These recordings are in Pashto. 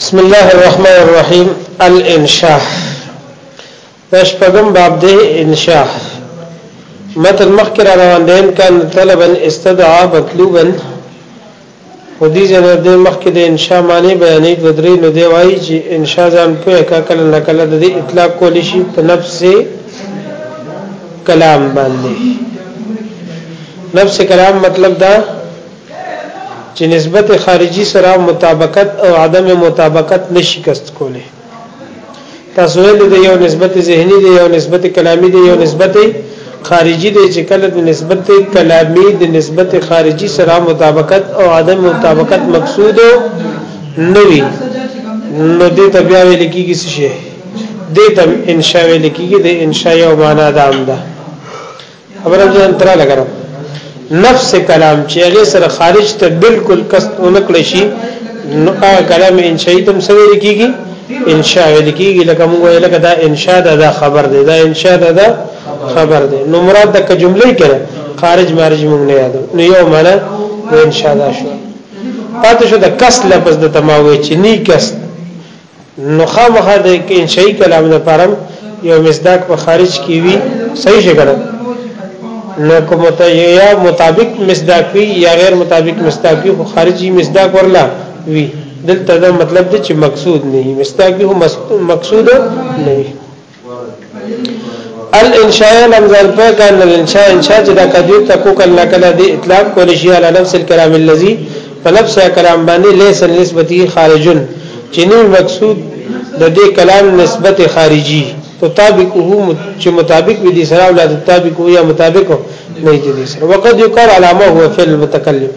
بسم الله الرحمن الرحیم الانشاء داش پغم باب ده انشاء متن مخکره روان دین کان طلبا استدعا مطلوبا خو دې ځنه د مخکې د انشاء معنی بیانې د درې نو دی وایي چې انشاء ځان په کا کله نه کله د اطلاق کول شي په نفس کلام باندې نفس کلام مطلب دا چې نسبت خارجي سره مطابقت او عدم مطابقت نشي کست کولی تاسو ویل دی یو نسبت ذهني دی یو نسبت کلامی دی یو نسبت خارجي دی چې کله د نسبت کلامی د نسبت خارجي سره مطابقت او عدم مطابقت مقصود نه وي نو دې ته بیا ویل کېږي څه شي دې ته انشاء ویل کېږي د انشاء یو معنا ده امده خبره دې انترا لګره نفس کلام چې هغه سره خارج ته بالکل کست اونکړي شي نو هغه کلام انشاء تم سره کیږي انشاء ویل کیږي لکه موږ ویل لکه دا انشاء دا, دا خبر دی دا انشاء دا, دا خبر دی نو مراد د ک جمله کړه خارج مارج موږ نه یادو نو یو معنا انشاء دا شو پاتې شو د کس لفظ د تماوي چې نی کس نو خامخا د انشائی کلام نه پرم یو مصداق په خارج کی وی صحیح شګر نو کوم ته یا مطابق مصداق وی یا غیر مطابق مصداق وی خو خارجي مصداق ورلا وی دلته دا مطلب دی چې مقصود نه مصداق به مقصود نه الانشاء لم ځان په کان الانشاء انشاء چې دا کدی ته کو کله کله دی اطلاق کول شي علی نفس الكلام الذي فنفس کلام باندې ليس نسبتي خارجن چې نو مقصود د دې کلام نسبت خارجي تطابقه چې مطابق به دي سره ولا تطابق یا مطابق نه دي سره وقد يقال علامه هو فعل المتكلم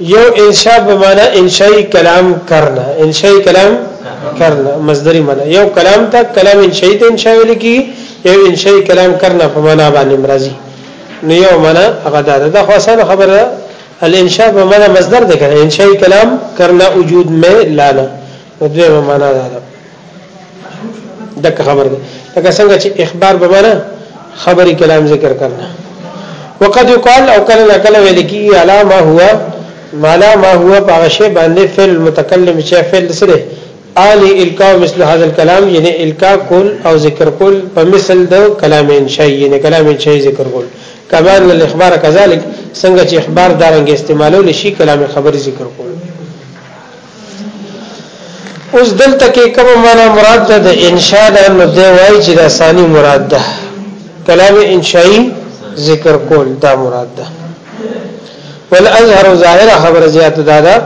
یو انشاء په معنا انشائی کلام کرنا انشائی کلام کرنا مصدری معنا یو کلام ته کلام انشائی ته انشاء ویل کی یو انشائی کلام کرنا په معنا باندې مرضی نو یو معنا هغه دا ده خو اسانه خبره الانشاء په معنا مصدر ده کنه انشائی کلام کرنا وجود میں لانا نو دویمه معنا دا ده دک خبر ده لکه څنګه چې اخبار به معنا خبري کلام ذکر کرنا وقد يقال او کله نه کله ویل کی علامه هوا معنا ما هو هغه شی باندې فعل متکلم چې فعل سره آلی الکا مثل هذا الكلام یعنی الکا کول او ذکر کول په مثل د کلام انشاء یعنی کلام انشاء ذکر کول کمان الاخبار كذلك څنګه چې اخبار دارنګ استعمالول شي کلام خبري ذکر کول اوس دلته کې کومه معنا مراد ده د انشاء ده نو دی وایي چې د ثاني مراد ده کلام انشائی ذکر کول دا مراد ده والازهر ظاهر خبر زیات ده ده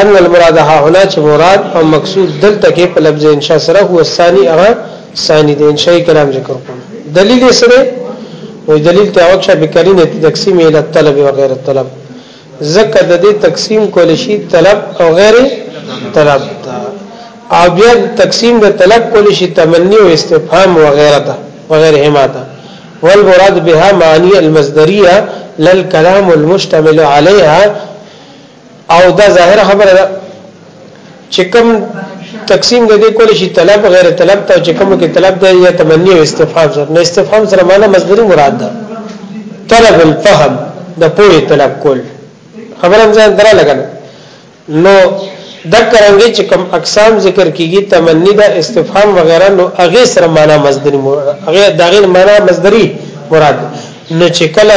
ان المراد ها هنا چې مراد او مقصود دلته کې په لفظ انشاء سره هو ثاني هغه ثاني د انشائی کلام ذکر کول دلیل سره وی دلیل ته اوښه بکرینه تقسیم اله طلب وغیرہ طلب ځکه د دې تقسیم کول شي طلب او غیر طلب دا او بیا تقسیم د طلب کول شي تمنی او استفهام و غیره دا و غیرهما دا والمراد بها معنی المصدریه للكلام المشتمل عليها او دا ظاهر خبره چې کوم تقسیم د دې کول شي طلب غیر طلب ته چې کوم کې طلب دی یا تمنی او استفهام سره نه استفهام سره معنی مصدری مراد ده طلب الفهم د پوهې طلب کول خبرم ځان درا لګل نو د کرانګي چې کوم اقسام ذکر کیږي تمنی دا استفهام وغیرہ نو هغه سره معنا مصدری هغه دغه معنا مصدری مراد نو چې کله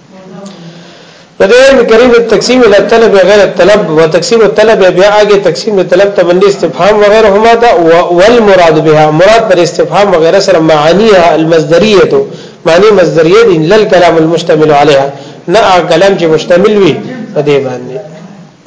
نو د علم کریم تقسیم الى طلب غیر طلب و تقسیم الطلب بیا هغه تقسیم د طلب ته باندې استفهام وغیرہ هما دا والمراد بها مراد پر استفهام وغیرہ سره معانیها المصدریه معنی مصدریه دي لل کلام المشتمل علیها نه کلام چې مشتمل وي په دې باندې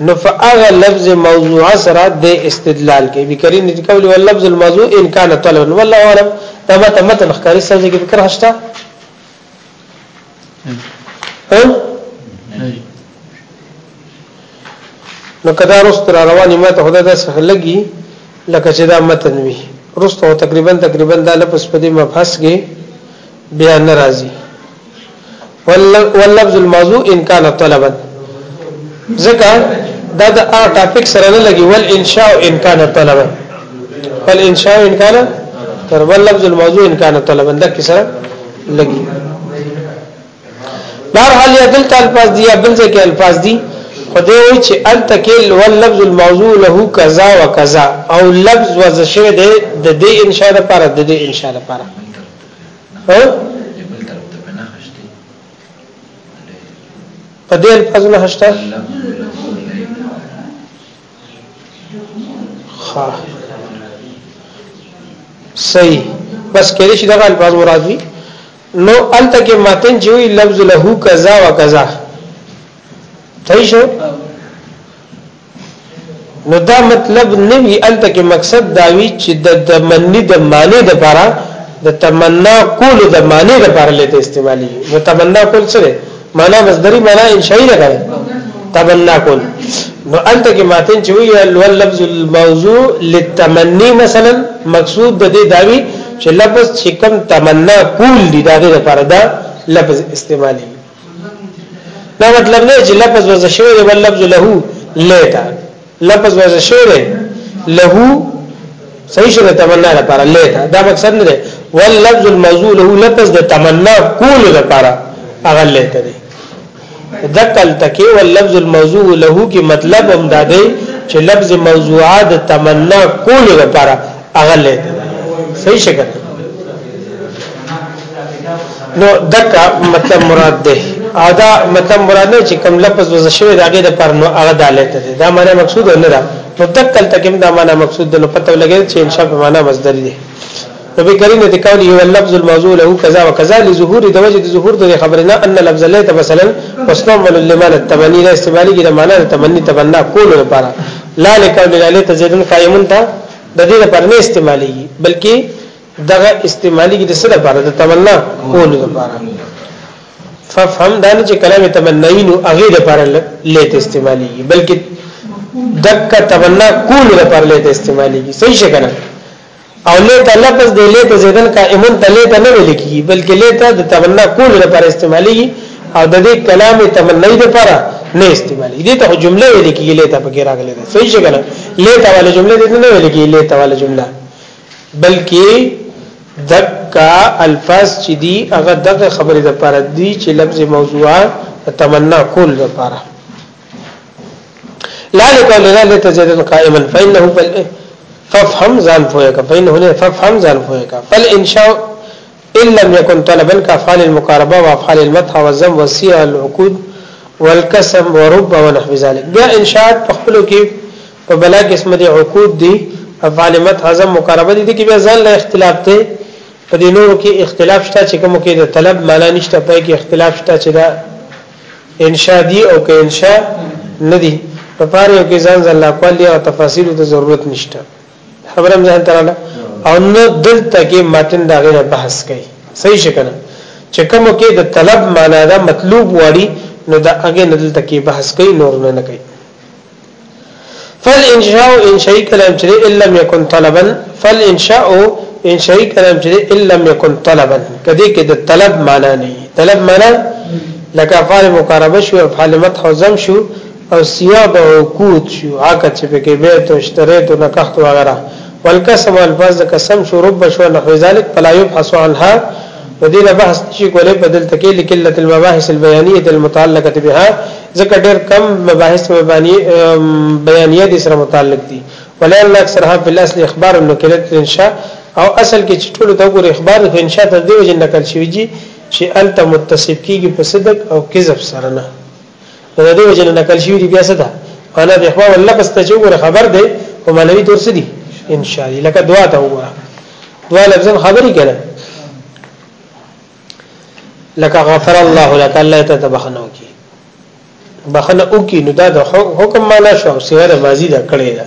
نو فاغه لفظ موضوع سره د استدلال کې بکری نه کولی ول لفظ الموضوع ان کان طلب والله اعلم دا مت مت نخکاری سره کې فکر هشتا نو کدا رست را رواني ما ته خدای دا څخه لګي لکه چې دا متن وي رست هو تقریبا تقریبا دا لپس په دې مبحث کې بیا نه راځي واللفظ الموضوع ان كان طلبا ځکه دا د ا ټاپک سره نه لګي ول انشاء ان كان طلبا ول انشاء ان كان تر ول لفظ الموضوع ان كان طلبا د کی سره لګي بهر حال یا دلته الفاظ دي بل ځای کې الفاظ دي خدای وی چې ان تکل ول لفظ الموضوع له کذا وکذا او لفظ وزشه ده د دې انشاء لپاره د دې انشاء لپاره ها په دې الفاظ نه هشته ها صحیح بس کېدې شي دغه الفاظ مراد وي نو الته کې ماتن چې وي لفظ له کذا و کذا صحیح شو نو دا مطلب نه وی الته کې مقصد دا وی چې د تمنی د معنی د لپاره د تمنا کول د معنی د لپاره لته استعمالي نو تمنا کول څه دی معنا مصدری معنا انشائی نه کوي تمنا کول نو الته کې ماتن چې وی لفظ الموضوع للتمنی مثلا مقصود د دې داوی چې لفظ چې کوم تمنا کول دي دا د لپاره دا لفظ استعمالي دا مطلب نه چې لفظ وځ شوی دی بل لفظ له لیتا لفظ وځ شوی دی له صحیح شوه تمنا لپاره لیتا دا مقصد نه دی ول لفظ الموضوع له لفظ د تمنا کول لپاره هغه لیتا دی ذکل تکي ول لفظ الموضوع له کی مطلب هم دا دی چې لفظ موضوعات تمنا کول لپاره هغه لید صحیح شګه نو دکا مطلب مراد ده او دا مطلب مراد نه چې کوم لفظ وز شوی دا غي د پر نو هغه دالت ده دا معنی مقصود نه ده نو تکل تکم دا معنی مقصود ده نو پته لګی چې انشاء په معنی مصدر دي نو به کریم د قول یو لفظ الموضوع له کذا وکذا لظهور د وجه د ظهور د خبرنا ان لفظ لیت مثلا مصنوع للمان التمنی لا استعمالی د معنی د تمنی تمنا کول لپاره لا لکول لا لیت زیدن قائمون تا د دې لپاره نه استعماليږي بلکې دغه استعماليږي د څه لپاره د تمنا کولو لپاره ففهم دا نه چې کلام تمنای نو هغه لپاره لیت استعماليږي بلکې دک تمنا کولو لپاره لیت استعماليږي صحیح شګنه او لیت لفظ د لیت زیدن قائمن ته لیت نه ویل کیږي بلکې لیت د تمنا کولو لپاره استعماليږي او د دې کلام تمنی د پاره نه استعمالي دي ته جمله ویل کیږي لیتا پکې راغلي ده صحیح څنګه نه لیتا والا جمله دې نه ویل کیږي لیتا والا جمله بلکې دکا الفاظ چې دي هغه دغه خبره د پاره دي چې لفظ موضوع تمنا کول د پاره لا لقول لا لتجدد قائما فانه فل ففهم ځان فوهه فانه نه ففهم ځان فوهه فل انشاء ان لم يكن طلبا كافعال المقاربه وافعال المدح والذم والصيغ العقود والقسم ورب ونحو ذلك بیا انشاءات په خپلو کې په بلا قسم دي عقود دي افعال مدح ذم مقاربه دي کې بیا ځان له اختلاف ته په دې نورو کې اختلاف شته چې کوم کې د طلب معنا نشته په کې اختلاف شته چې دا انشاء دی او که انشاء نه دی په پاره کې ځان ځل اقوال او تفاصیل ته ضرورت نشته خبرم ځان تراله او نه دلته کې متن دا غیر بحث کوي صحیح شکنه چې کوم کې د طلب معنا دا مطلوب وړي نو دا هغه نه دلته کې بحث کوي نور نه نه کوي فالانشاء ان شيء كلام چې ان لم يكن طلبا فالانشاء ان شيء كلام چې ان لم يكن طلبا کدي کې د طلب معنا نه طلب معنا لکه افعال مقاربه شو افعال مدح او زم شو او ثياب او عقود شو عقد چې پکې بيعت او اشتريت او نکحت وغيره والقسم او الفاظ د قسم شو رب شو نحو ذلك فلا يبحث عنها نو دې نه بحث نشي کولای په دلته کې لقلت المباحث البيانيه المتعلقه بها ځکه ډېر کم مباحث بیانیه دي سره متعلق دي ولئن اکثرها في الاصل اخبار نقلت انشاء او اصل کې چې ټول ته ګور اخبار د انشاء تر دې وجه نقل شوی جی چې الته متصف کیږي په صدق او کذب سره نه دا د وجه نه نقل شوی دی بیا څه ده انا د احوا لفظ ته چې وګوره خبر دی په معنوي تور څه دي ان شاء الله لکه دعا ته وګوره دعا لفظ خبري کړه لکه غفر الله لك الله ته تبخنو کی بخنه او کی نو دا د حکم معنا شو سیوه د ماضی دا کړی دا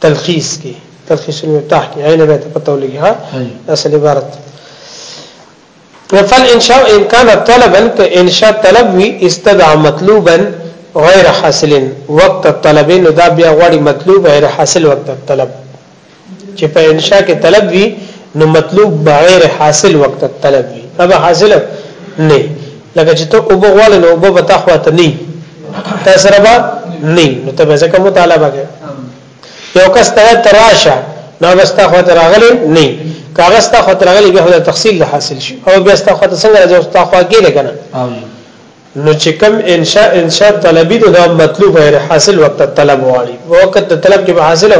تلخیص کې تلخیص المفتاح کې عین به ته پته ولګي ها اصل عبارت فل انشاء ان كان طلبا كانشاء طلب وي استدعى مطلوبا غیر حاصل وقت الطلب نو دا بیا غواړي مطلوب غیر حاصل وقت الطلب چې په انشاء کې طلب وي نو مطلوب غیر حاصل وقت الطلب وي هغه حاصل نه لکه چې ته او بغواله نو وب تخوا ته نه تا سره به نه نو ته به ځکه مطالبه کوي یو کس ته تراشه نو بس تا خو ترغلې نه کاغه ستا خو ترغلې به د تفصیل له حاصل شي او بیا ستا خو څنګه راځي ستا خو کې لګنه نو چې کم انشاء انشاء طلبي نو دا مطلوب غیر حاصل وخت طلب والی وخت طلب کې به حاصل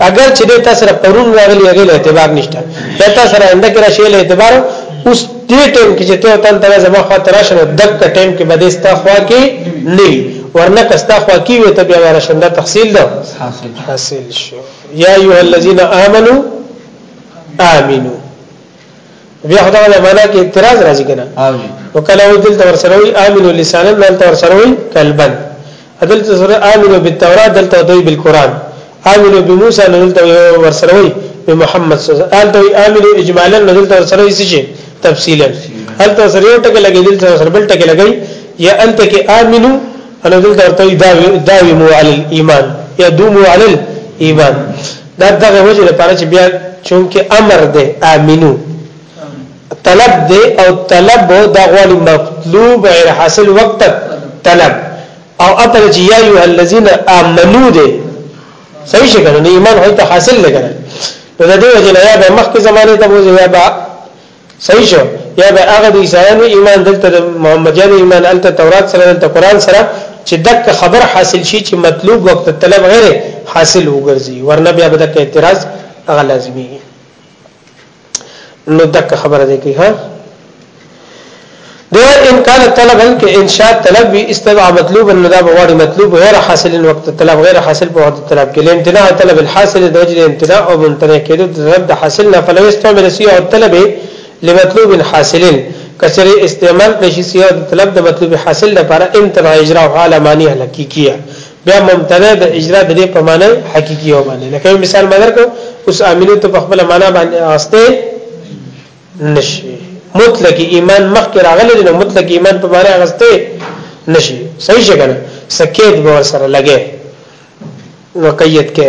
اگر چې د تاسو سره پرون راغلی هغه اعتبار نشته د تاسو سره انده کې راشي اعتبار اوس دې ټیم کې چې ته تن ته زما خوا ته راشه نو دک ټیم کې بده ستا خوا کې نه ورنه کستا خوا کې وي ته بیا راشنده تفصیل ده حاصل شو یا ایه الذین آمنو آمینو بیا خدای له معنا کې اعتراض راځي کنه او کله و دل تور سره وي آمینو لسانن نن تور سره وي قلبن دلته سره امنو بالتورات دلته دوی بالقران امنو بموسی دلته ورسره وي بمحمد صلی الله علیه وسلم امنو اجمالا دلته ورسره یې شي تفصیلا دلته سره یو ټکی لګي دلته سره بل ټکی لګي یا انت کې امنو انا دلته ورته داوي داوي مو علی الايمان یا دومو علی الايمان دا دغه وجه لپاره چې بیا چونکه امر ده امنو طلب دی او طلب دا غواړي مطلوب غیر حاصل وخت طلب او اپر چې یا ایه الذین آمنو دی صحیح شګر نه ایمان هی ته حاصل لګر نو د دې وجه نه یا به مخکې زمانه ته وځي یا به صحیح شو یا به هغه د عیسایانو ایمان دلته محمدیانو ایمان الته تورات سره دلته قران سره چې دک خبر حاصل شي چې مطلوب وخت طلب غیر حاصل وګرځي ورنه بیا به د اعتراض هغه لازمي نو دک خبره دی کوي ها دیو ان کان طلبا ک انشاء طلب وی استدعا مطلوب ان دا بغاړي مطلوب غیر حاصل وقت طلب غیر حاصل په وخت طلب کې امتناع طلب الحاصل د وجه امتناع او ممتنع کېدو د طلب د حاصل نه فلو استعمال سی او طلب لمطلوب حاصل کچره استعمال نشي سی او طلب د مطلوب حاصل لپاره امتناع اجرا او حال معنی حقیقیه بیا ممتنع د اجرا د دې په معنی حقيقي او باندې لکه مثال مدر کو اوس امینه ته په خپل معنا باندې اوسته نشي مطلق ایمان مخکې راغلی نو مطلق ایمان په معنی اوسته نشي صحیح څنګه سکیت به سره لګي نو قید کې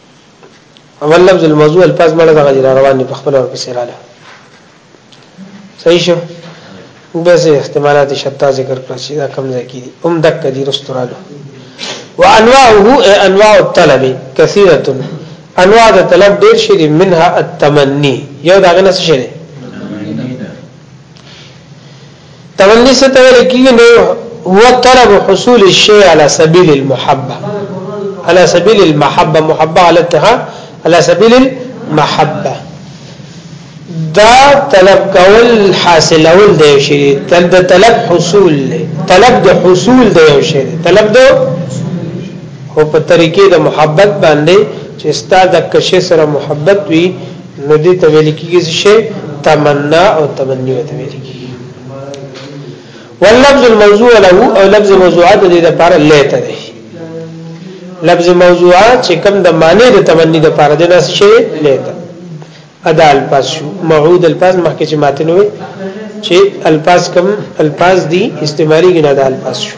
اول لفظ الموضوع الفاظ مړه دغه را روان دي په خپل ور پسې رااله صحیح شو به سه احتمالات شتا ذکر کړ چې دا کم ځای کې دي هم دک دي رستورالو وانواعه انواع الطلب كثيره انواع د طلب ډیر شي دي منها التمني یو دا غنه څه شي تمنی څه ته ویل کیږي نو هو طلب حصول الشيء على سبيل المحبه على سبيل المحبه محبه علتها على سبيل المحبه دا طلب کول حاصل اول دی شي تل د طلب حصول دی طلب د حصول دی یو شي طلب د هو په طریقې د محبت باندې چې ستاسو د کشه سره محبت وي نو دې ته ویل کېږي څه شی تمنا او تمنی ته ویل کېږي واللفظ الموضوع له او لفظ موضوعه د دې لپاره لیته دی لفظ موضوعه چې کوم د معنی د تمنی لپاره د ناس شی لیته ادا الفاظ شو معود الفاظ مخکې چې ماتنوي چې الفاظ کم الفاظ دي استعمالي ګنا د الفاظ شو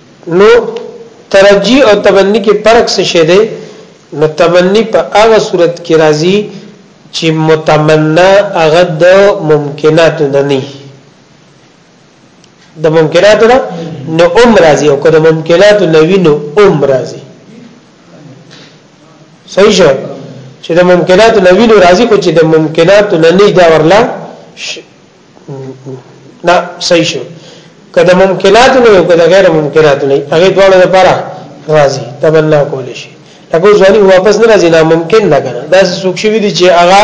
نو ترجی او تمنی کی فرق څه شی دی نو تمنی په هغه صورت کی راځی چی متمنا هغه د ممکناتو نه نه د ممکناتو نه نو ام راځي او کله ممکناتو نه وینو ام راځي صحیح شو چې د ممکناتو نه وینو راځي کو چې د ممکناتو نه نه دا ورلا دا صحیح شو کله ممکنات نه یو کله غیر ممکنات نه هغه دواړو لپاره راضي تمنا کول شي لکه ځواني واپس نه راځي نه ممکن نه کنه دا څوک شي دي چې هغه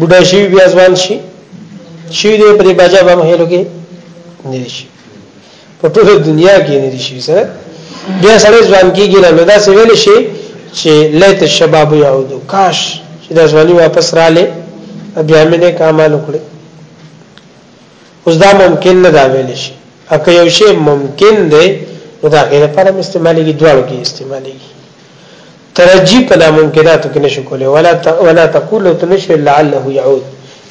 بډا شي بیا ځوان شي شي دې پرې باجا به مهلو کې نه شي په ټوله دنیا کې نه دي شي سره بیا سره ځوان کېږي نه دا څه ویل شي چې لیت شباب یعود کاش چې دا ځواني واپس رااله بیا مې نه کمال وکړي اوس دا ممکن نه دا ویل شي اکه یو شی ممکن دی نو دا غیر لپاره استعمالي کې دواړو کې استعمالي ترجی په ناممکناتو کې نشو کولای ولا ولا تقول ته نشي لعله يعود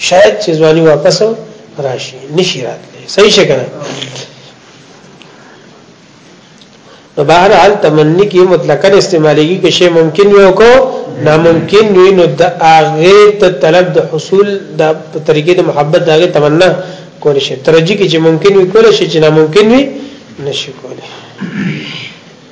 شاید چې ځواني واپس راشي نشي راتلی صحیح شګنه نو بهر حال تمنی کې مطلقاً استعمالېږي کې شی ممکن یو کو ناممکن وي نو د هغه ته طلب د حصول د طریقې د محبت دغه تمنا کول شي ترجی کې چې ممکن وي کول شي چې ناممکن وي نشي کولای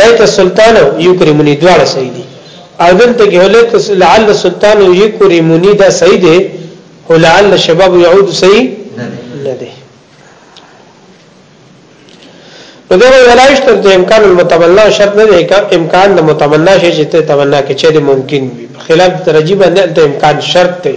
لیت السلطان او یکرمنی دواړه صحیح دي او دلته کې لیت لعل السلطان او یکرمنی دا صحیح دي او لعل الشباب يعود صحیح نه دي نو دا ولایش تر د امکان المتمنا شرط نه دی امکان د متمنا شي چې ته تمنا کې چې ممکن وي خلاف ترجیح باندې د امکان شرط دی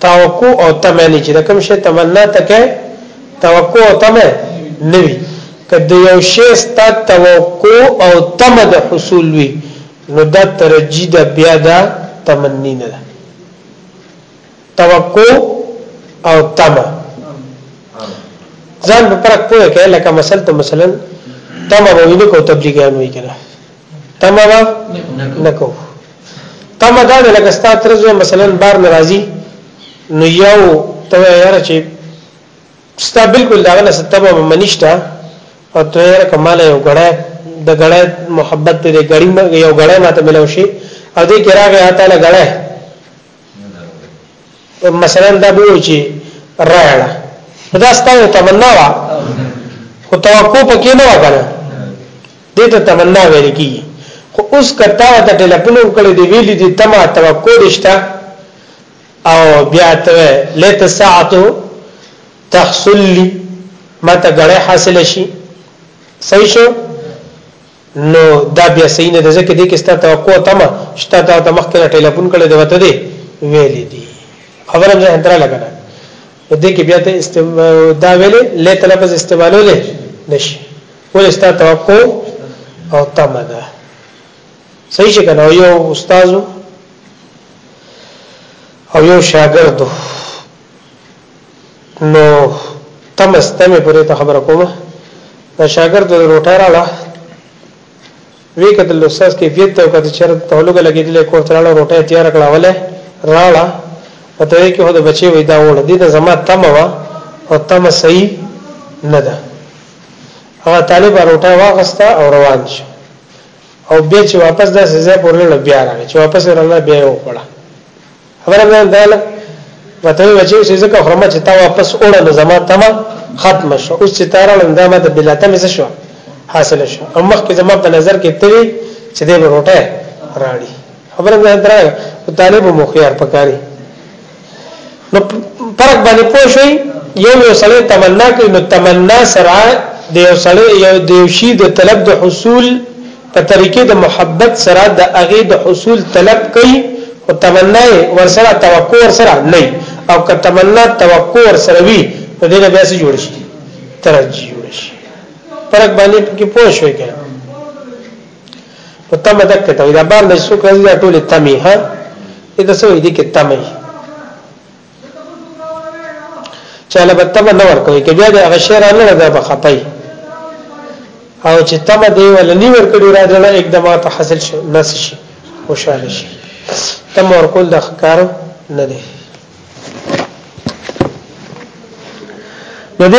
توقع او تمه نه چې د کوم شي تمنا تکه توقع او تمه نه وي کله یو شی ست توقع او تمه د حصول وي نو دا ترجی دا بیا دا تمنی نه ده توقع او تمه ځان په پرک پوهه کې لکه مثلا ته مثلا تمه وینې کو تبلیغیان وی کنه تمه به نکو تمه دا لکه ستا ترځه مثلا بار ناراضي نو یو ته یاره چې ستا بالکل دا غنه ستبه منشتا او ته یاره کمال یو غړې د غړې محبت دې غړې یو غړې ماته ملو شي او دې کراغه تعالی غړې مثلا دا به وایي چې راړه دا ستاسو تمنا وا خو توقع پکې نه وکړه دې ته تمنا ویل کی خو اوس کتا ته ټلیفون وکړي دی ویلي دي تما توقع دشتا او بیا ته لته ساعتو تحصل لي ماته غړې حاصل شي صحیح شو نو دا بیا صحیح نه ده ځکه دې کې ستا توقع تمه شته تا ته مخکې ټلیفون کړي دی وته دی ویلې دي خبره مې هندره لګنه دې کې بیا ته استم دا ویلې لې تلفظ استعمالو لې نشي ولې ستا توقع او تمه ده صحیح شي کنه یو استاد او یو شاګرد نو تم ستمه پورې ته خبره کومه دا شاګرد د روټه راړه وی کتل استاد کیفیت ته کتل چر تولګه لګیدل کور ته راړه روټه تیار کړه وله راړه پته کې هو د بچي وې دا وړه دي د زما تم وا او تم صحیح نه ده هغه طالب روټه واغسته او روان شو او بیا چې واپس د سزا پورې بیا راغی چې واپس راغله بیا یې وکړه خبره مې انداله وته وی چې چې زکه خرمه چې تا واپس اوړه نو زما تما ختم شو اوس چې تارل اندامه د بلاته مې شو حاصل شو او مخ کې زما په نظر کې ته چې دې روټه راړي خبره مې انداله طالب مو خيار پکاري نو پرک باندې پوه شئ یو یو سره تمنا کوي نو تمنا سره د یو سره یو دیوشي د طلب د حصول په طریقې د محبت سره د هغې د حصول طلب کوي خو تمنا یې ورسره توقع ورسره نه وي او که تمنا توقع ورسره وي نو دې نه بیا څه جوړ شي ترجیح جوړ شي فرق باندې کې پوه شوي که نو تمه دکې ته دا باندې څوک راځي دا ټولې تمې ها دې ته څه وي دې کې تمې چاله به تمه نه ورکوي کې بیا د هغه شعر نه ده به خپای او چې تمه دی ول نه ورکړي را دي نه اقدامات حاصل شي نس شي خوشاله شي تمه ورکول د کار نه دی نو دی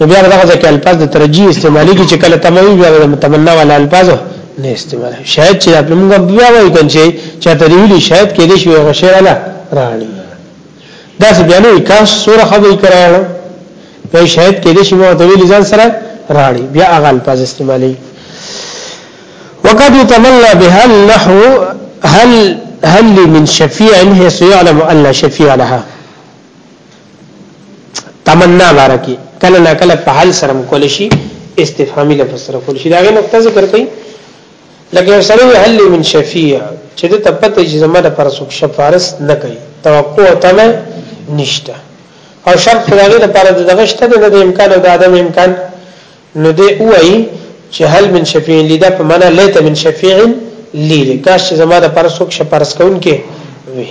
نو بیا دغه ځکه الفاظ د ترجیح استعمالي کی چې کله تموي بیا د متمنا ولا الفاظ نه استعمال شاید چې خپل موږ بیا وایو کنه چې ته ویلي شاید کې دې شی هغه شی را راړي دا څه بیا نه کاش سوره خو به کراړو په شاید کې دې شی مو د ویلي ځان سره راړي بیا هغه الفاظ استعمالي وقد يتملى بها النحو هل هل من شفيع حيث يعلم أن شفيع لها تمنا بارکی کله نا کله په حل سره مکول شي استفهامي لفظ سره کول شي دا غي نقطه ذکر کړي لکه سره حل من شفیع چې د تپته چې زمره پر سوک شفارس نه کوي توقع او تمه نشته او شرط خدای لپاره د دغه شته د امکان او د عدم امکان نو دی وایي چې هل من شفیع لیدا په معنا لیت من شفیع لیلی کاش چې زمره پر سوک شفارس کون کې وي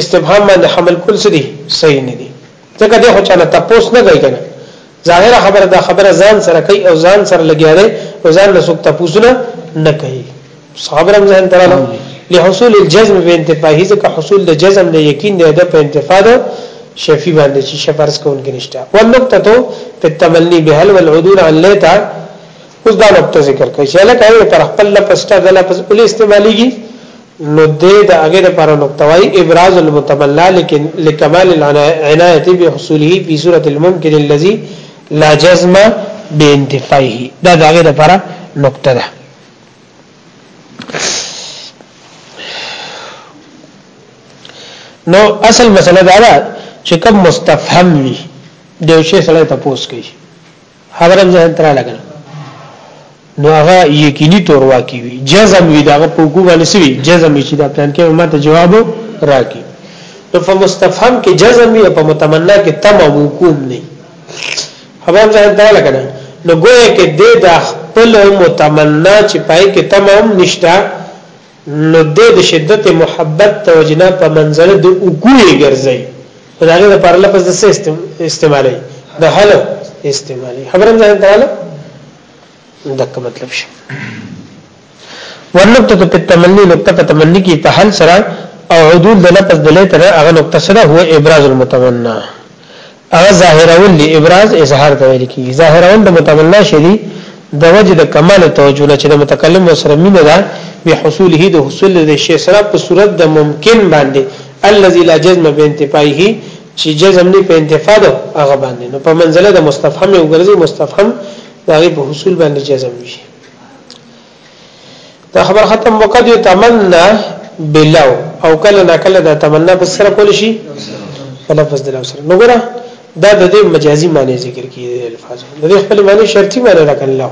استبهام باندې حمل کول څه دي صحیح نه دي ځکه دی خو چانه تپوس نه کوي کنه ظاهره خبره دا خبره ځان سره کوي او ځان سره لګیا دی او ځان له څوک تپوس نه نه کوي صحابه هم ځان تراله لحصول الجزم به انتفاع ځکه حصول د جزم د یقین دی د په انتفاع ده شفی باندې چې شفرس کوونکی نشته ونقطه تو په تمنی به هل والعدول عن لیتا اوس دا نقطه ذکر کوي چې لکه یو طرف په لپس تا د لپس ولې استعماليږي نو دی د هغې لپاره نقطه وايي، ابراز المتمنی لکمال العنایة بحصوله فی صورة الممکن الذی لا جزم بانتفایه دا د هغې لپاره نقطه ده. نو اصل مسله دا ده چې کوم مستفهم وي د یو شی سره تاسو کوي خبره ځان تر لګنه نو هغه یقیني تور واقع وي جزم وي دا په کو باندې سوي جزم چې دا پلان کې ماته جواب راکړي نو په مستفهم کې جزم وي په متمنا کې تم او حکم نه خبر ځان ته لګنه نو ګویا کې د خپل متمنا چې پای کې تم هم نشتا نو دی د شدت محبت د وجې نه په منزله د اوږو یې ګرځوي خو د هغې لپاره لفظ د څه استعمالوي د هلو استعمالوي خبره مې ځان ته راغله دغه مطلب شو ورنقطه په تمنی نقطه په تمنی کې په حل سره او عدول د لفظ د لیت نه هغه نقطه سره هو ابراز المتمنى هغه ظاهرول دی ابراز اظهار ته ویل کیږي ظاهرول د متمنا شدی د وجه د کمال توجه نه چې د متکلم وسره مینه ده به حصوله د حصول د شی سره په صورت د ممکن باندې الذي لا جزم بانتفائه چې جزم نه په انتفاع ده هغه باندې نو په منزله د مستفهم یو ګرځي مستفهم دغه په حصول باندې جزم وي دا خبر ختم وقد يتمنى بلو او کله نا کله دا تمنا په سره کول شي په لفظ د لو سره نو ګره دا د دې مجازي معنی ذکر کیږي الفاظ د دې خپل معنی شرطي معنی نه کړل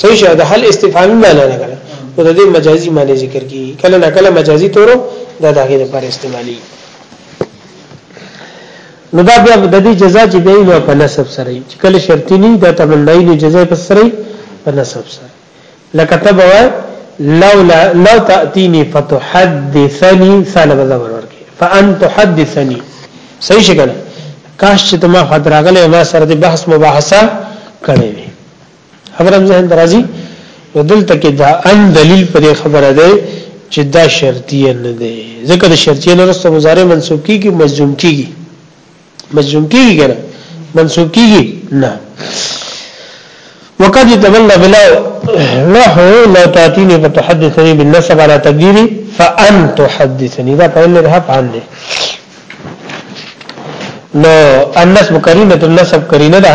صحیح شه د حل استفهامي معنی نه کړل نو د دې مجازي معنی ذکر کیږي کله نا کله مجازي تورو دا دغه لپاره استعمالي نو دا بیا د دې جزاء چې دی نو په نسب سره چې کله شرطی نه د تمنای نو جزاء په سره په نسب سره لکه تب وای لولا لو تاتيني فتحدثني سالب زبر ورکی فان تحدثني صحیح شګل کاش چې ما خدراغله ما سره د بحث مباحثه کړې خبره ذهن درازي نو دلته کې دا ان دلیل پر خبره ده چې دا شرطیه نه ده ذکر شرطیه نه رسته مضارع منصوب کیږي مجزوم کیږي مجزوم کیږي کنه منصوب کیږي نه وقد يتمنى بلا نحو لا تاتيني فتحدثني بالنسب على تقديري فان تحدثني دا په لږه په باندې نو النسب کرینه النسب کرینه ده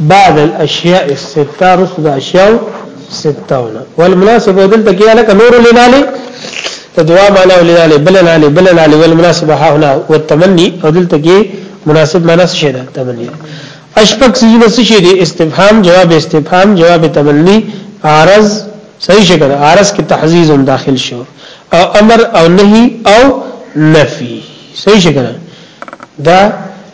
بعد الاشیاء السته رسو د اشیاء سته ولا والمناسب دلته کې لکه نور لنالی ته دعا معنا ولنالی بل نالی بل نالی والمناسب ها هنا والتمنی او دلته کې مناسب معنا څه ده تمنی اشفق سجنه څه شي دي استفهام جواب استفهام جواب تمنی عارض صحیح شکل عارض کې تحزیز داخل شو او امر او نهي او نفي صحیح شکل دا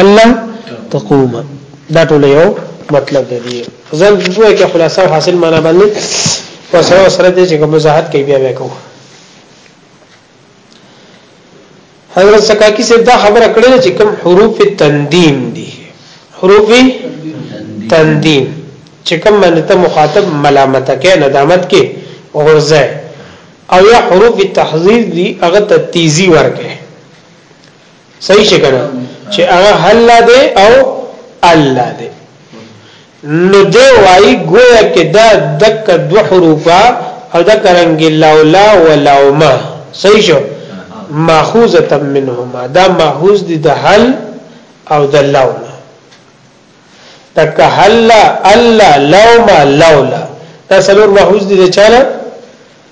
الا تقوم دا ټول یو مطلب دی ځل دوه کې خلاصه او حاصل معنا باندې وسره سره دې چې کوم وضاحت کوي بیا وکړو حضرت سکاکی سے دا خبره کړې چې کوم حروف تندیم دي حروف تندیم چې کوم باندې ته مخاطب ملامت کې ندامت کې ورځه او یا حروف تحذير دي هغه ته تیزی ورکه صحیح شي کنه چې هغه الله دی او الله دی نو دی وای گویا کې دا دک دو حروفا او دا کرنګ لولا ولوما صحیح شو ماخوذه منهما دا ماخوذ دي د هل او د لولا تک هل الله لوما لولا دا سلور ماخوذ دي د چاله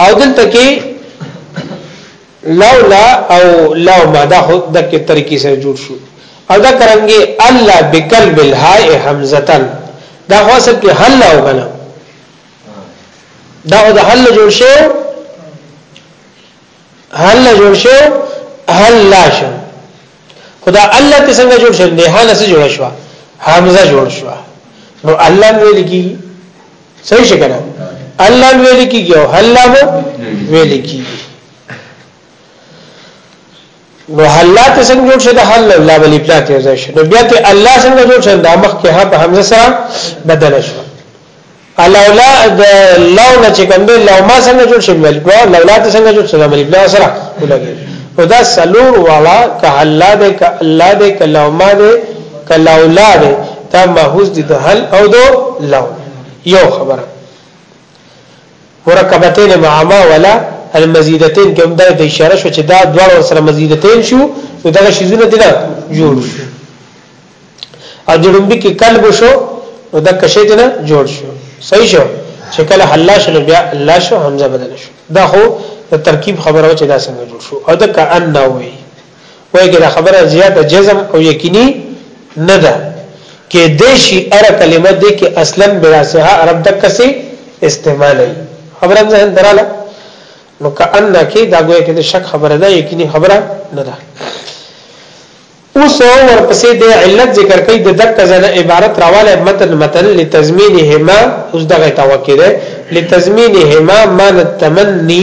او دلته کې لولا او لو ما دا خود د کې طریقې سره جوړ شو او دا کرانګي الله بقلب الهاء حمزتن دا خو اصل کې حل او غنم دا د حل جوړ شو هل نه جوړ شو هل لا شو خدا الله ته څنګه جوړ شو نه هل څه جوړ شو حمزه جوړ شو نو الله ویل کی صحیح شګره الله ویل کی او هل لا ویل کی نو الله ته څنګه جوړ شي د حل الله بلی پلا ته ځای شي نو بیا ته الله څنګه جوړ شي د مخ کې په حمزه سره بدل شو الاولا د لو نه چې کوم دی لو ما څنګه جوړ شي بل بیا لولا ته څنګه جوړ شي د بلی پلا سره ولګي او دا سلور والا ک الله دې ک الله دې ک لو ما دې ک لولا دې تا محوز دي د حل او دو لو یو خبره مرکبتین معما ولا المزیدتین کې هم دا د اشاره شو چې دا دواړه ور سره مزیدتین شو نو دغه شیزونه دي نه جوړ شو او د لومبي کې قلب شو نو دا کشه دي نه جوړ شو صحیح شو چې کله حلا شنو بیا الله شو حمزه بدل شو دا خو ترکیب خبره و چې دا څنګه جوړ شو او دا کأن وي وایي کې دا خبره زیاته جزم او یقیني نه ده کې د شي ار کلمه دې کې اصلا بلا صحه عرب د کسي استعمالي خبره ځه دراله نو کأن کې دا ګویا کې د شک خبره ده یقیني خبره نه ده اوس ورپسې د علت ذکر کوي د دک زنه عبارت راواله متن متن لتزمینهما اوس دغه توکید لتزمینهما مان التمنی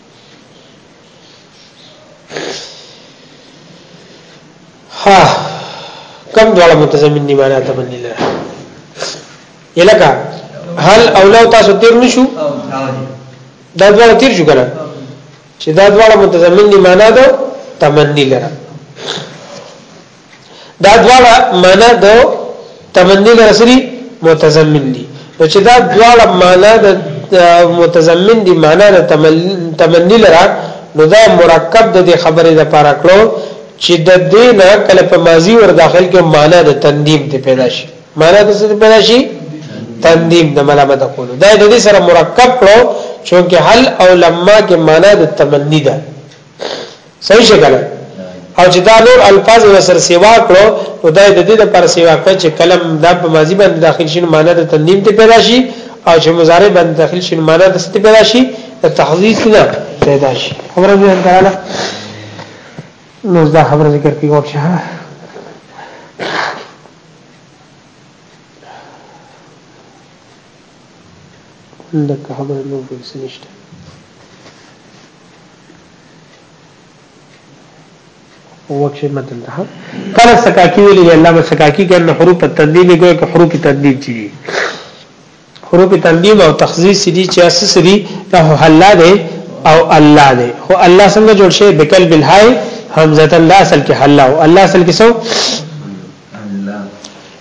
ها کم دواړه متضمن دي معنا ته باندې لره یلکه هل او لو تاسو تیر نشو دا دواړه تیر شو کنه چې دا دواړه متضمن دي معنا ده تمنی لره دا دواړه معنا د تمنی لرسري متضمن دي نو چې دا دواړه معنا د متضمن دي معنا د تمنی لره نو دا مرکب د دې خبرې د پاره کړو چې د دې نه کله په ماضي ور داخل کې معنا د تندیم ته پیدا شي معنا د څه پیدا شي تندیم د ملامت کولو دا د دې سره مرکب کړو چې هل او لما کې معنا د تمنی ده صحیح شګل او چې دا نور الفاظ له سر سیوا کړو نو دا د دې لپاره سیوا کړ چې کلم دا په ماضی باندې داخل شي معنی د تنظیم ته پیدا شي او چې مضارع باندې داخل شي معنی د ست پیدا شي د تحذیف نه پیدا شي خبره دې انتراله نو دا خبره ذکر کیږي او شه لکه خبره نو به څه نشته وکه متل ده کله سکاکی ویلی دی علامه سکاکی ګرنه حروف تنظیم ګویا که حروف تنظیم چي دي حروف تنظیم او تخصیص دي چې اساس دي ته حلا ده او الله ده خو الله څنګه جوړ شي بکل بالهای حمزه الله اصل کې حلا او الله اصل کې سو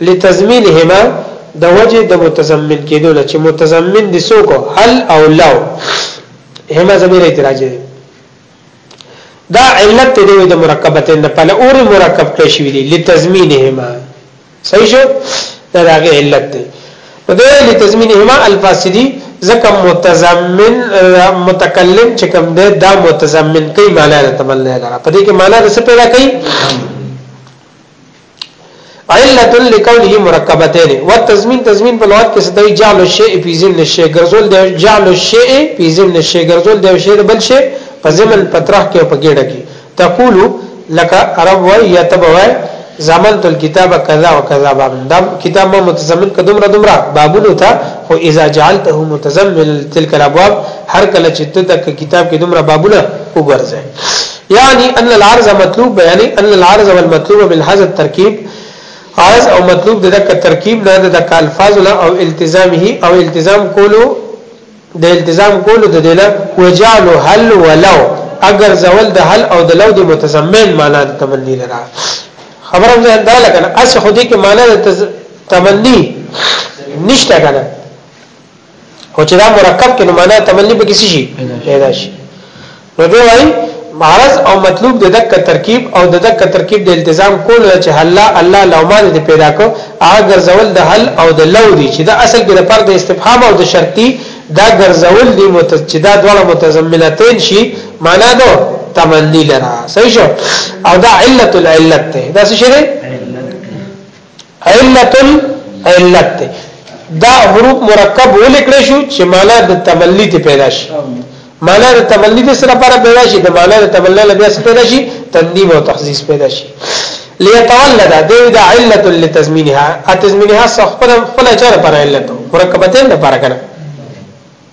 لتضمینهما د وجه د متضمن کېدو نه چې متضمن دي څوک هل او لو هما زمير اعتراض دی دا علت دی د مرکبتین د پله اور مرکب کړی شوی دی لتضمینهما صحیح شو دا هغه علت دی په دې لتضمینهما الفاسدی ځکه متضمن متکلم چې کوم دی دا متضمن کوي معنا د تمنا لپاره په دې کې معنا د څه پیدا کوي علت لقوله مرکبتين والتضمين تضمين په لغت کې ستوي جعل الشيء في ضمن الشيء ګرځول دی جعل الشيء في ضمن الشيء ګرځول دی شی بل شی په ضمن پترخ کې په ګډه کې تقول لك عرب وای یا تبوای زمنت الكتاب كذا وكذا باب دا کتاب ما متضمن کدمره دمره بابونو ته خو اذا جعلته متضمن تلك الابواب هر کله چې ته د کتاب کې دمره بابونه وګرځي يعني ان العرض مطلوب به يعني ان العرض والمطلوب من هذا الترکیب عرض او مطلوب د دک ترکیب نه د دک الفاظ نه او التزامه او التزام کولو د التزام کولو د دینه وجعل هل ولو اگر زول د هل او د لو د متضمن معنا د تمنی لرا خبره مې دا لګنه اس خو دې کې معنا د تمنی نشته کنه خو چې دا مرکب کې نو معنا تملي به کسی شي پیدا شي نو دی وايي معرض او مطلوب د دک ترکیب او د دک ترکیب د التزام کول چې الله الله لوما دې پیدا کو هغه ګرځول د حل او د لو دي چې دا اصل کې د پر د استفهام او د شرطي دا ګرځول دي متجدا دواړه متضمنتين شي معنا دو تمنی لرا صحیح شو او دا علت العلت ته دا څه شي علت العلت ته دا حروف مرکب ولیکل شو چې معنا د تملی ته پیدا شي معنا د تملی د سره لپاره پیدا شي د معنا د تملی له بیا پیدا شي تندیم او تخصیص پیدا شي ليتولد دې دا علت لتزمینها اتزمینها صحبه خپل چاره پر علت مرکبتین لپاره کنه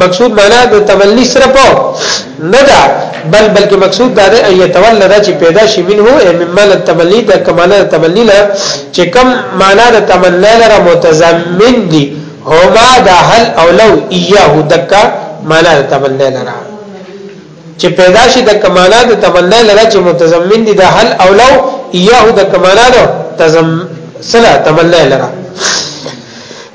مقصود معنا د تملی صرف نه ده بل بلکې مقصود دا ده ان يتولى دا چې پیدا شي منه اي ممن التملي د کمال التملي لا چې کم معنا د تمنا لره متضمن دي هما دا هل او لو اياه دکا معنا د تمنا لره چې پیدا شي د کمانا د تمنا لره چې متضمن دي د هل او لو ایاه د کمانا د تزم سره تمنا لره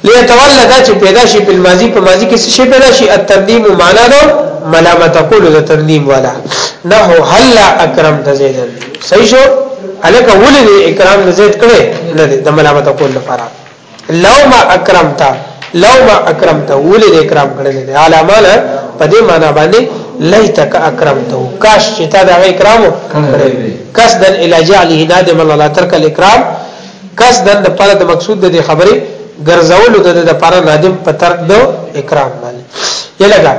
ليتولد چې پیدا شي په ماضي په ماضي کې څه پیدا شي التندیم معنا ده ملامت کول د تندیم والا نه هل اکرم تزیدن صحیح شو الکه ولې اکرام زید کړي نه د ملامت کول لپاره لو ما اکرمتا لو ما اکرمتا ولې دې اکرام کړل دي علامانا په دې معنی باندې لیتک اکرمته کاش چې تا دا اکرام قصدا الی جعله نادم الله ترک الاکرام قصدا د پر د مقصود د خبرې ګرځولو د د پر نادم په ترک د اکرام باندې یلګه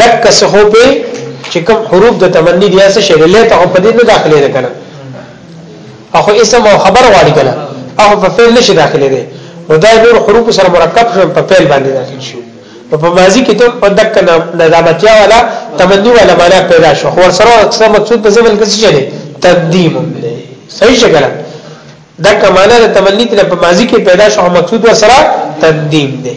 دک څه خو په چې کوم حروف د تمنی دی څه شی له ته په دې نه داخله ده کنه اخو اسم او خبر واړی کنه اخو په فعل نشي داخله ده نو دا نور حروف سره مرکب شو په فعل باندې داخل شو نو په ماضی کې ته په دک نه ندامتیا والا تمنی والا معنا پیدا شو خو سره اکثر مقصود په زمل کې څه شي تقدیم دی صحیح شګل دک معنا د تمنی ته په ماضی کې پیدا شو مقصود سره تقدیم دی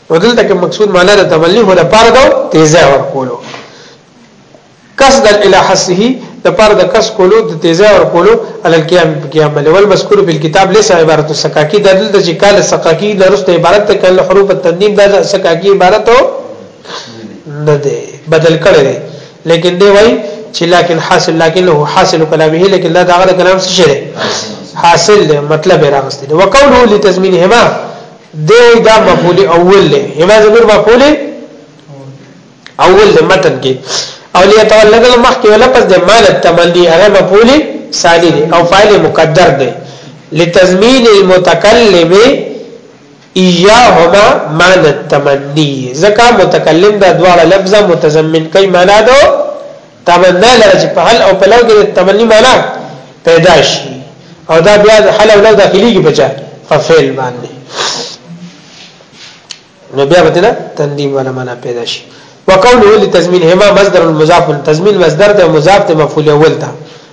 نو دلته کې مقصود معنا د تملي هو د پاره دو تیزه ور کولو قصد الى حسه د پاره د کس کولو د تیزه ور کولو علل قیام قیام الاول مذکور په کتاب ليس عبارت السکاکی د دلته چې کال سکاکی لرست عبارت ته کله حروف التنوین د سکاکی عبارت نه ده بدل کړي لیکن دی وای چې لكن حاصل لكن له حاصل كلامه لیکن دا دغه کلام څه شری حاصل دی مطلب راغستې وقوله لتزمینهما دی وی دا مفعول اول له هما زمير مفعول اول له متن کې او ليتولد المخکې لفظ د مال التمني هغه مفعول ثاني دی او فاعل مقدر دی لتضمین المتکلم ایاهما معنی التمنی زکا متکلم دا دواړه لفظه متضمن کوي معنا دو تمنا لره چې په حل او په لو کې د تمنی معنا پیدا شي او دا بیا د حل او لو داخلي کې بچا فعل باندې نو بیا به نه تندیم ولا معنا پیدا شي وقوله لتزمین هما مصدر المضاف تزمین مصدر د مضاف ته مفعول اول ته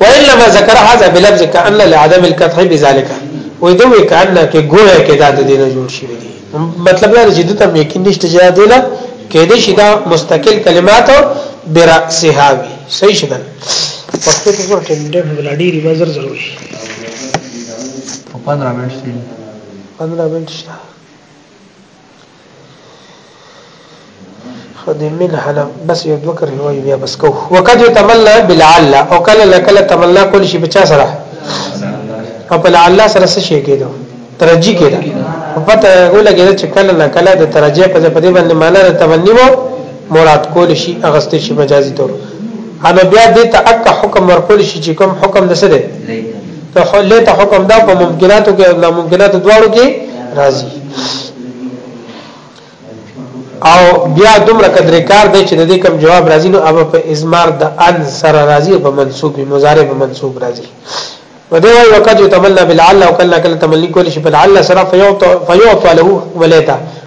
وانما ذکر هذا بلفظ كان لعدم القطع بذلك وې دوی کانه کې ګویا کې دا د دې نه جوړ شوی دی مطلب دا چې د تم یقین نشته چې دا دی نه کې دې شي دا مستقل کلمات برأسها وي صحیح شدن وخت کې څو ټیم دې بلډي ری بازار ضروري په 15 منټ شته 15 منټ شته خدي من حلا بس یو دوه کرې وایو بیا بس کو وقد تمنا بالعل او کله لکله تمنا کول شي بچا سره او په لعل سره څه شي کېدو ترجی کېده په پته ولګېده چې کله نه کله د ترجی په ځای په دې باندې معنا د تمنی وو مراد کول شي اغستې شي مجازي تور هغه بیا دې ته اک حکم ورکول شي چې کوم حکم د څه دی نو حله ته حکم دا په ممکناتو کې او ناممکناتو دواړو کې راځي او بیا دومره قدر کار دی چې د دې کم جواب راځي نو اب په ازمار د ان سره راځي په منسوب مضارع په منسوب راځي ودی وای وقد يتمنى بالعل او کله کله تمنی کولی شي بالعل سره فيعطى فيعطى له وليتا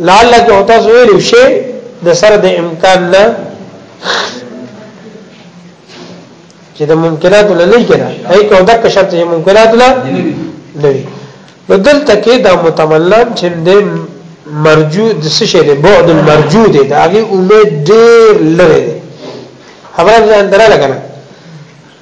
لعل کې او تاسو ویلو شي د سره د امکان نه چې د ممکنات نه نه کېده هي کو دک شرط چې ممکنات نه نه نو دلته کې دا متملن چې د مرجو د څه شي د بعد المرجو دی دا هغه امید ډېر لري خبره ځان درا لګنه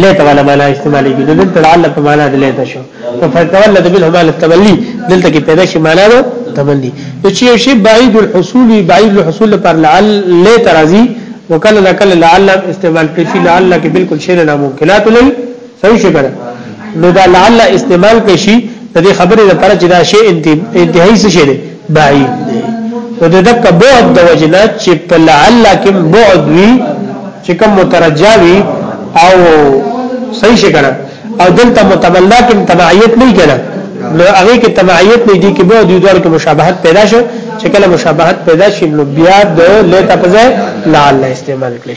لیت والا معنا استعمالي کیږي دلته لعل په معنا د لیت شو ففتول د بل همال التملی دلته کې پیدا شي معنا ده تملی نو چې یو شی بعید الحصول وي بعید الحصول پر لعل لیت راځي وکله لکل لعل استعمال کړي شي لعل کې بالکل شی نه ممکنات نه صحیح شي کنه نو دا لعل استعمال کړي شي د دې خبرې لپاره چې دا شی انتهایی څه شي بعید دی نو د دک بعد د وجنا چې په لعل کې بعد وی چې کوم مترجا وی او صحیح شي کنه او دلته متملا کې تبعیت نه کنه نو هغه کې تبعیت نه دي کې بعد یو دور کې مشابهت پیدا شي چې کله مشابهت پیدا شي نو بیا د لته په ځای لعل استعمال کړئ